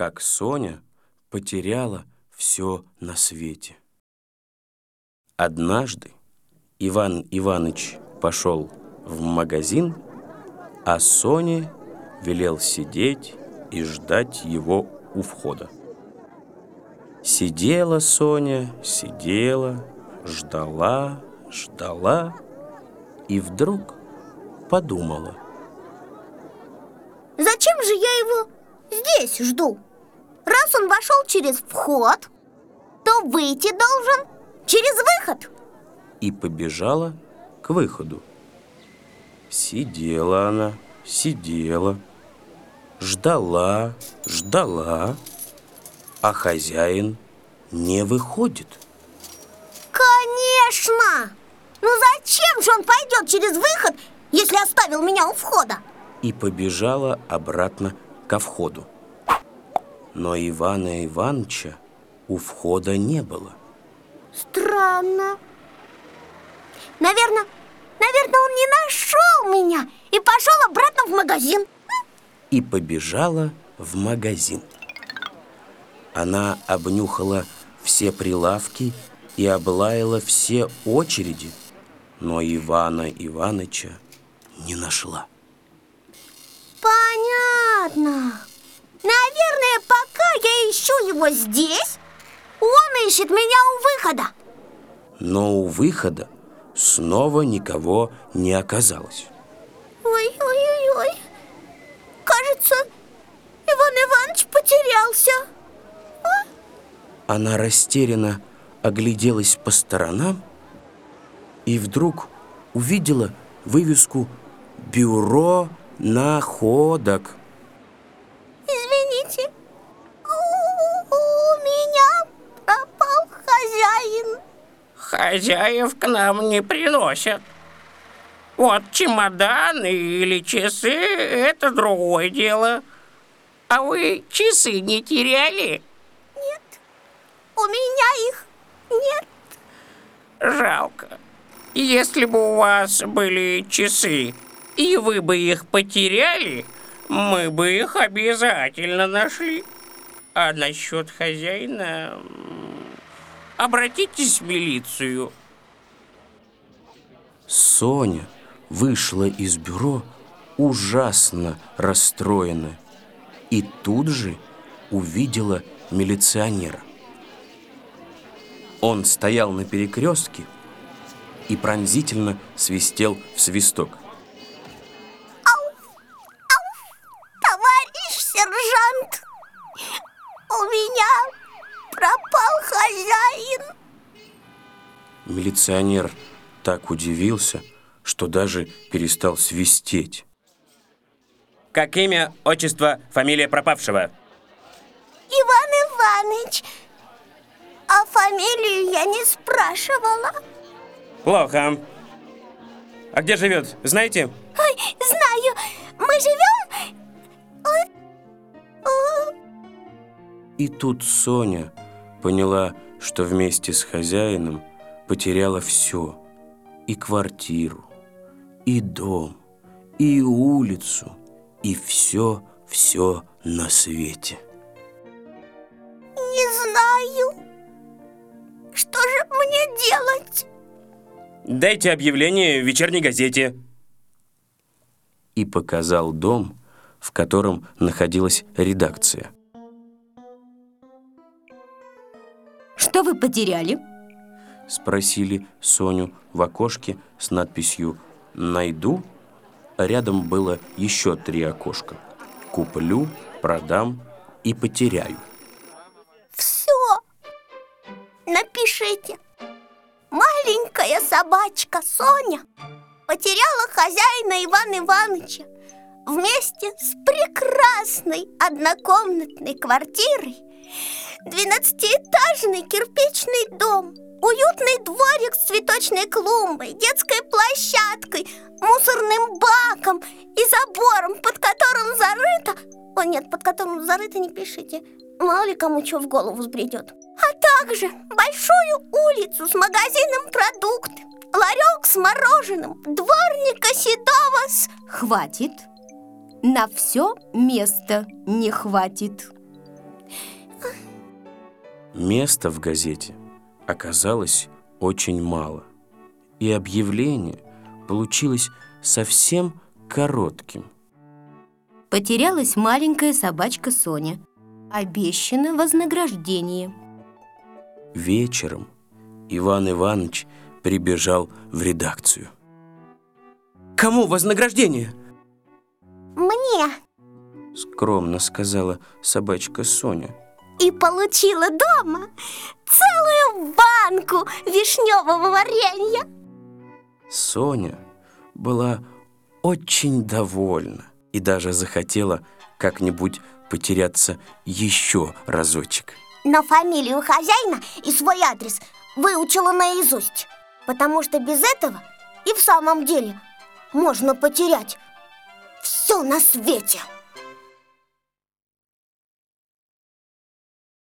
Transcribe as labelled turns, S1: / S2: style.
S1: как Соня потеряла все на свете. Однажды Иван Иванович пошел в магазин, а Соне велел сидеть и ждать его у входа. Сидела Соня, сидела, ждала, ждала и вдруг подумала.
S2: Зачем же я его здесь жду? Раз он вошел через вход, то выйти должен через выход
S1: И побежала к выходу. Сидела она, сидела, ждала, ждала, а хозяин не выходит.
S2: Конечно! Ну зачем же он пойдет через выход, если оставил меня у входа?
S1: И побежала обратно ко входу. Но Ивана Ивановича у входа не было.
S2: Странно. Наверное, наверное, он не нашел меня и пошел обратно в магазин.
S1: И побежала в магазин. Она обнюхала все прилавки и облаяла все очереди, но Ивана Иваныча не нашла.
S2: Понятно. Наверное, пока я ищу его здесь, он ищет меня у выхода.
S1: Но у выхода снова никого не оказалось.
S2: Ой-ой-ой. Кажется, Иван Иванович потерялся.
S1: Она растерянно огляделась по сторонам и вдруг увидела вывеску «Бюро находок».
S3: Хозяев к нам не приносят. Вот чемоданы или часы – это другое дело. А вы часы не теряли?
S2: Нет, у меня их нет.
S3: Жалко. Если бы у вас были часы, и вы бы их потеряли, мы бы их обязательно нашли. А насчет хозяина... Обратитесь в милицию.
S1: Соня вышла из бюро ужасно расстроенная и тут же увидела милиционера. Он стоял на перекрестке и пронзительно свистел в свисток.
S2: Товарищ сержант, у меня пропал хозяин.
S1: Милиционер так удивился, что даже перестал свистеть.
S4: Как имя, отчество, фамилия пропавшего?
S2: Иван Иванович, а фамилию я не спрашивала.
S4: Плохо. А где живет, знаете?
S2: Ой, знаю, мы живем...
S1: И тут Соня поняла, что вместе с хозяином потеряла все. И квартиру, и дом, и улицу, и все-все на свете.
S2: Не знаю. Что же мне делать?
S4: Дайте объявление в вечерней газете.
S1: И показал дом, в котором находилась редакция.
S5: Что вы потеряли?
S1: Спросили Соню в окошке с надписью «Найду». Рядом было еще три окошка. «Куплю», «Продам» и «Потеряю».
S2: Все. Напишите. Маленькая собачка Соня потеряла хозяина Ивана Ивановича вместе с прекрасной однокомнатной квартирой, двенадцатиэтажный кирпичный дом, уютный дворик с цветочной клумбой, детской площадкой, мусорным баком и забором, под которым зарыто... О нет, под которым зарыто не пишите, мало ли кому что в голову взбредет. А также большую улицу с магазином продукты, ларек с мороженым, дворника седого с...
S5: Хватит. На все места не хватит.
S1: Места в газете оказалось очень мало, и объявление получилось совсем коротким.
S5: Потерялась маленькая собачка Соня. Обещано вознаграждение.
S1: Вечером Иван Иванович прибежал в редакцию.
S4: Кому вознаграждение?
S2: Мне
S1: Скромно сказала собачка Соня.
S2: И получила дома целую банку вишневого варенья.
S1: Соня была очень довольна и даже захотела как-нибудь потеряться еще разочек.
S2: Но фамилию хозяина и свой адрес выучила наизусть. Потому что без этого и в самом деле можно потерять все на свете.